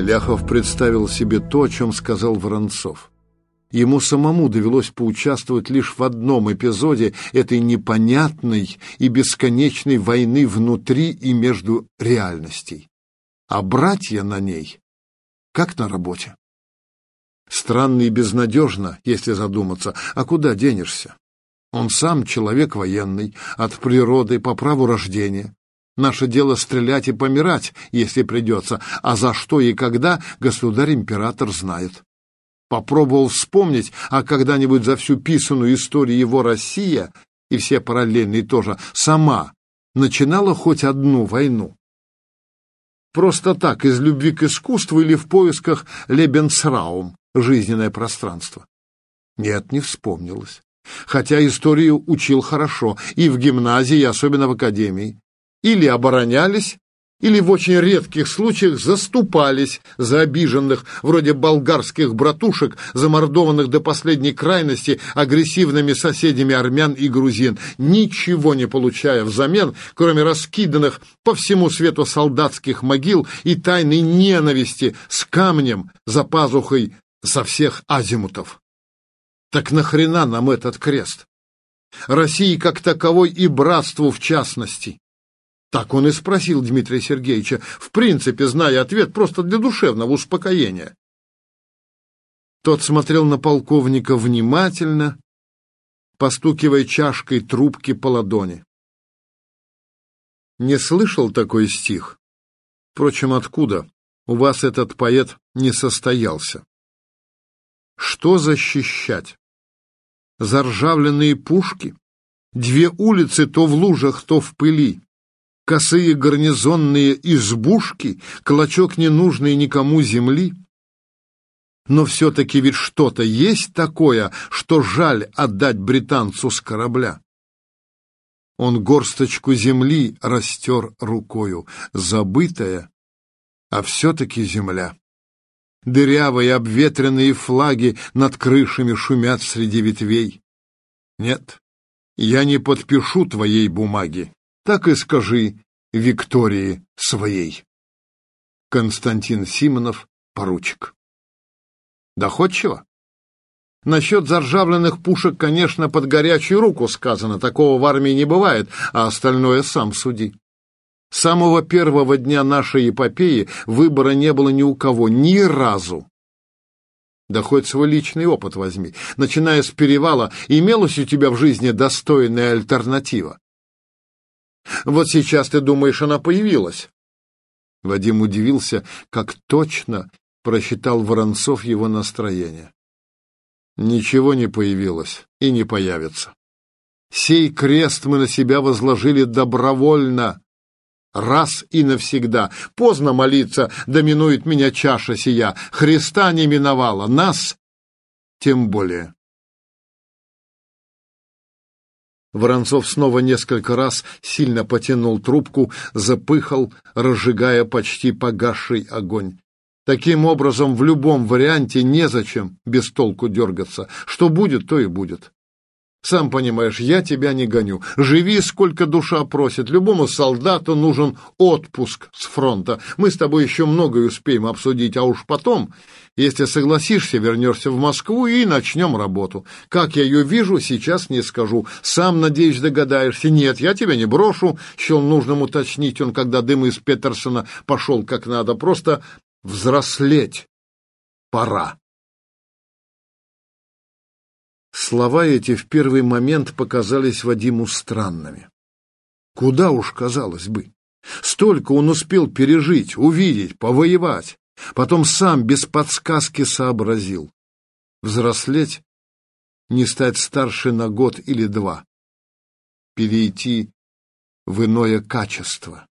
Ляхов представил себе то, о чем сказал Воронцов. Ему самому довелось поучаствовать лишь в одном эпизоде этой непонятной и бесконечной войны внутри и между реальностей. А братья на ней, как на работе. Странно и безнадежно, если задуматься, а куда денешься? Он сам человек военный, от природы, по праву рождения. Наше дело стрелять и помирать, если придется, а за что и когда государь-император знает. Попробовал вспомнить, а когда-нибудь за всю писанную историю его Россия, и все параллельные тоже, сама начинала хоть одну войну. Просто так, из любви к искусству или в поисках Лебенсраум, жизненное пространство. Нет, не вспомнилось. Хотя историю учил хорошо, и в гимназии, и особенно в академии. Или оборонялись, или в очень редких случаях заступались за обиженных, вроде болгарских братушек, замордованных до последней крайности агрессивными соседями армян и грузин, ничего не получая взамен, кроме раскиданных по всему свету солдатских могил и тайной ненависти с камнем за пазухой со всех азимутов. Так нахрена нам этот крест? России как таковой и братству в частности. Так он и спросил Дмитрия Сергеевича, в принципе, зная ответ, просто для душевного успокоения. Тот смотрел на полковника внимательно, постукивая чашкой трубки по ладони. Не слышал такой стих? Впрочем, откуда? У вас этот поэт не состоялся. Что защищать? Заржавленные пушки? Две улицы то в лужах, то в пыли косые гарнизонные избушки, клочок ненужной никому земли. Но все-таки ведь что-то есть такое, что жаль отдать британцу с корабля. Он горсточку земли растер рукою, забытая, а все-таки земля. Дырявые обветренные флаги над крышами шумят среди ветвей. Нет, я не подпишу твоей бумаги так и скажи Виктории своей. Константин Симонов, поручик. Доходчиво? Насчет заржавленных пушек, конечно, под горячую руку сказано, такого в армии не бывает, а остальное сам суди. С самого первого дня нашей эпопеи выбора не было ни у кого, ни разу. Да хоть свой личный опыт возьми. Начиная с перевала, имелась у тебя в жизни достойная альтернатива? Вот сейчас ты думаешь, она появилась?» Вадим удивился, как точно просчитал Воронцов его настроение. «Ничего не появилось и не появится. Сей крест мы на себя возложили добровольно, раз и навсегда. Поздно молиться, доминует меня чаша сия. Христа не миновала, нас тем более». Воронцов снова несколько раз сильно потянул трубку, запыхал, разжигая почти погасший огонь. Таким образом, в любом варианте незачем без толку дергаться. Что будет, то и будет. Сам понимаешь, я тебя не гоню. Живи, сколько душа просит. Любому солдату нужен отпуск с фронта. Мы с тобой еще многое успеем обсудить, а уж потом, если согласишься, вернешься в Москву и начнем работу. Как я ее вижу, сейчас не скажу. Сам, надеюсь, догадаешься. Нет, я тебя не брошу, счел нужным уточнить он, когда дым из Петерсона пошел как надо. Просто взрослеть пора. Слова эти в первый момент показались Вадиму странными. Куда уж, казалось бы. Столько он успел пережить, увидеть, повоевать. Потом сам без подсказки сообразил. Взрослеть, не стать старше на год или два. Перейти в иное качество.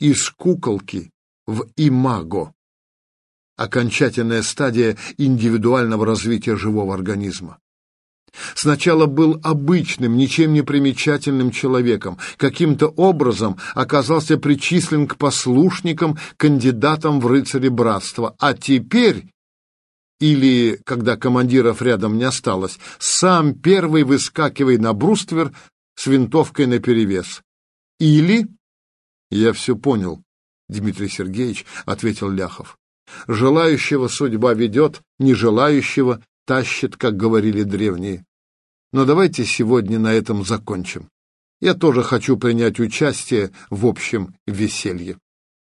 Из куколки в имаго. Окончательная стадия индивидуального развития живого организма. Сначала был обычным, ничем не примечательным человеком, каким-то образом оказался причислен к послушникам, кандидатам в рыцари братства, а теперь, или, когда командиров рядом не осталось, сам первый выскакивай на бруствер с винтовкой наперевес. Или... Я все понял, Дмитрий Сергеевич, — ответил Ляхов. Желающего судьба ведет, нежелающего тащит, как говорили древние. Но давайте сегодня на этом закончим. Я тоже хочу принять участие в общем веселье.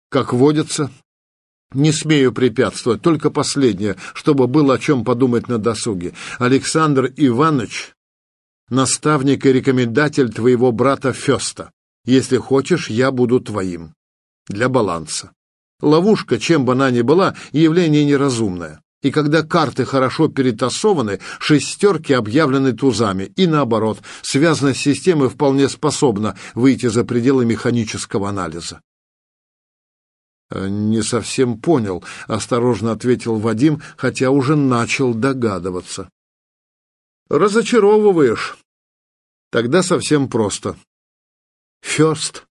Как водится, не смею препятствовать, только последнее, чтобы было о чем подумать на досуге. Александр Иванович, наставник и рекомендатель твоего брата Феста. Если хочешь, я буду твоим. Для баланса. Ловушка, чем бы она ни была, явление неразумное. И когда карты хорошо перетасованы, шестерки объявлены тузами. И наоборот, связанность системы вполне способна выйти за пределы механического анализа. «Э, «Не совсем понял», — осторожно ответил Вадим, хотя уже начал догадываться. «Разочаровываешь. Тогда совсем просто. Ферст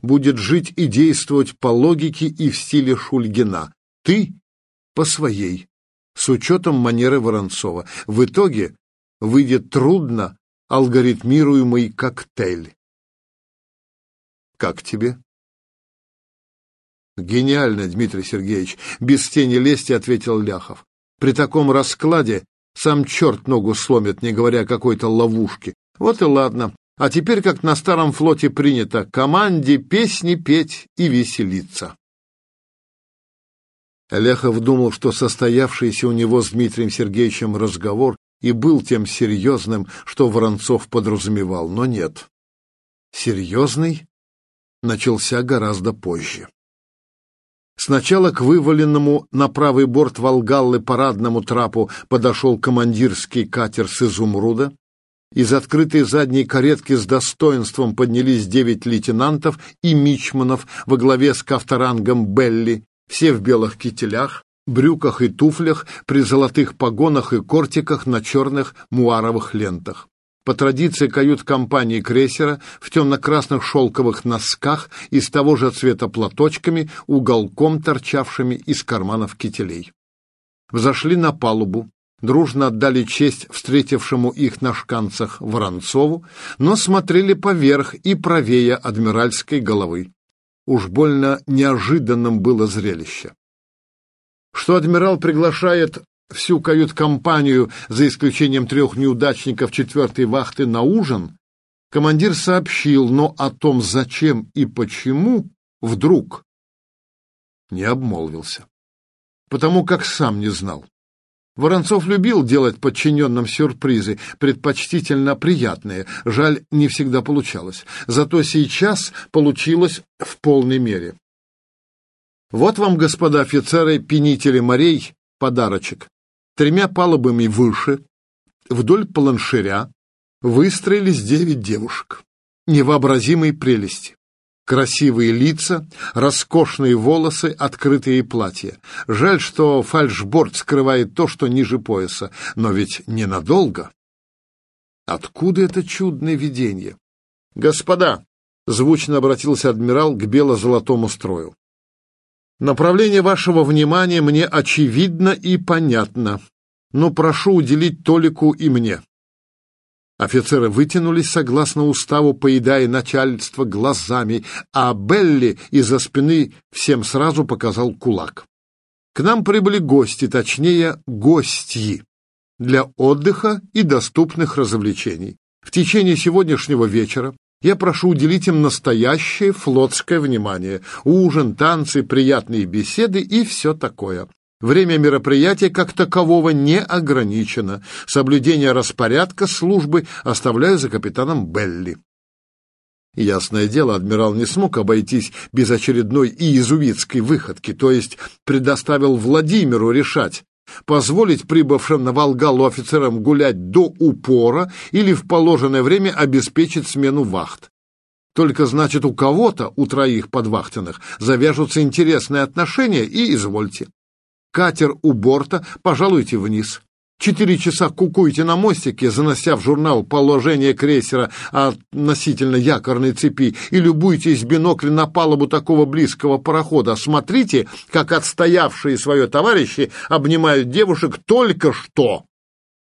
будет жить и действовать по логике и в стиле Шульгина. Ты — по своей, с учетом манеры Воронцова. В итоге выйдет трудно алгоритмируемый коктейль. Как тебе? Гениально, Дмитрий Сергеевич, без тени лести ответил Ляхов. При таком раскладе сам черт ногу сломит, не говоря о какой-то ловушке. Вот и ладно. А теперь, как на старом флоте принято, команде песни петь и веселиться. Ляхов думал, что состоявшийся у него с Дмитрием Сергеевичем разговор и был тем серьезным, что Воронцов подразумевал, но нет. Серьезный начался гораздо позже. Сначала к вываленному на правый борт Волгаллы парадному трапу подошел командирский катер с изумруда. Из открытой задней каретки с достоинством поднялись девять лейтенантов и мичманов во главе с кавторангом Белли, все в белых кителях, брюках и туфлях, при золотых погонах и кортиках на черных муаровых лентах. По традиции кают-компании крейсера в темно-красных шелковых носках и с того же цвета платочками, уголком торчавшими из карманов кителей. Взошли на палубу, дружно отдали честь встретившему их на шканцах Воронцову, но смотрели поверх и правее адмиральской головы. Уж больно неожиданным было зрелище. Что адмирал приглашает всю кают-компанию, за исключением трех неудачников четвертой вахты, на ужин, командир сообщил, но о том, зачем и почему, вдруг не обмолвился. Потому как сам не знал. Воронцов любил делать подчиненным сюрпризы, предпочтительно приятные. Жаль, не всегда получалось. Зато сейчас получилось в полной мере. Вот вам, господа офицеры, пенители морей, подарочек тремя палубами выше, вдоль планширя, выстроились девять девушек невообразимой прелести. Красивые лица, роскошные волосы, открытые платья. Жаль, что фальшборд скрывает то, что ниже пояса, но ведь ненадолго. Откуда это чудное видение? «Господа!» — звучно обратился адмирал к бело-золотому строю. Направление вашего внимания мне очевидно и понятно, но прошу уделить Толику и мне. Офицеры вытянулись согласно уставу, поедая начальство глазами, а Белли из-за спины всем сразу показал кулак. К нам прибыли гости, точнее, гостьи, для отдыха и доступных развлечений. В течение сегодняшнего вечера я прошу уделить им настоящее флотское внимание. Ужин, танцы, приятные беседы и все такое. Время мероприятия как такового не ограничено. Соблюдение распорядка службы оставляю за капитаном Белли. Ясное дело, адмирал не смог обойтись без очередной иезуитской выходки, то есть предоставил Владимиру решать, позволить прибывшим на Волгалу офицерам гулять до упора или в положенное время обеспечить смену вахт. Только, значит, у кого-то, у троих подвахтенных, завяжутся интересные отношения, и извольте. Катер у борта, пожалуйте вниз. Четыре часа кукуете на мостике, занося в журнал положение крейсера относительно якорной цепи, и любуйтесь бинокля на палубу такого близкого парохода. Смотрите, как отстоявшие свое товарищи обнимают девушек только что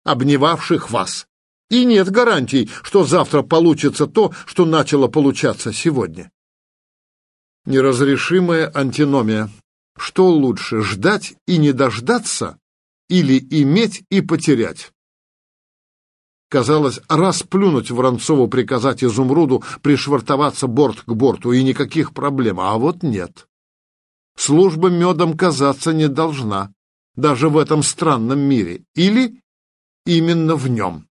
обнимавших вас. И нет гарантий, что завтра получится то, что начало получаться сегодня. Неразрешимая антиномия. Что лучше, ждать и не дождаться или иметь и потерять? Казалось, расплюнуть Воронцову приказать Изумруду пришвартоваться борт к борту, и никаких проблем. А вот нет. Служба медом казаться не должна, даже в этом странном мире. Или именно в нем.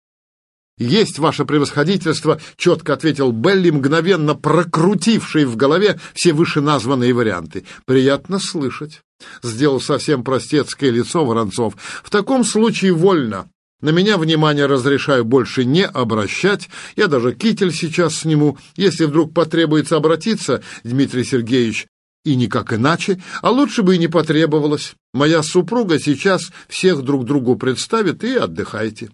«Есть ваше превосходительство», — четко ответил Белли, мгновенно прокрутивший в голове все вышеназванные варианты. «Приятно слышать», — сделал совсем простецкое лицо Воронцов. «В таком случае вольно. На меня внимание разрешаю больше не обращать. Я даже китель сейчас сниму. Если вдруг потребуется обратиться, Дмитрий Сергеевич, и никак иначе, а лучше бы и не потребовалось. Моя супруга сейчас всех друг другу представит и отдыхайте».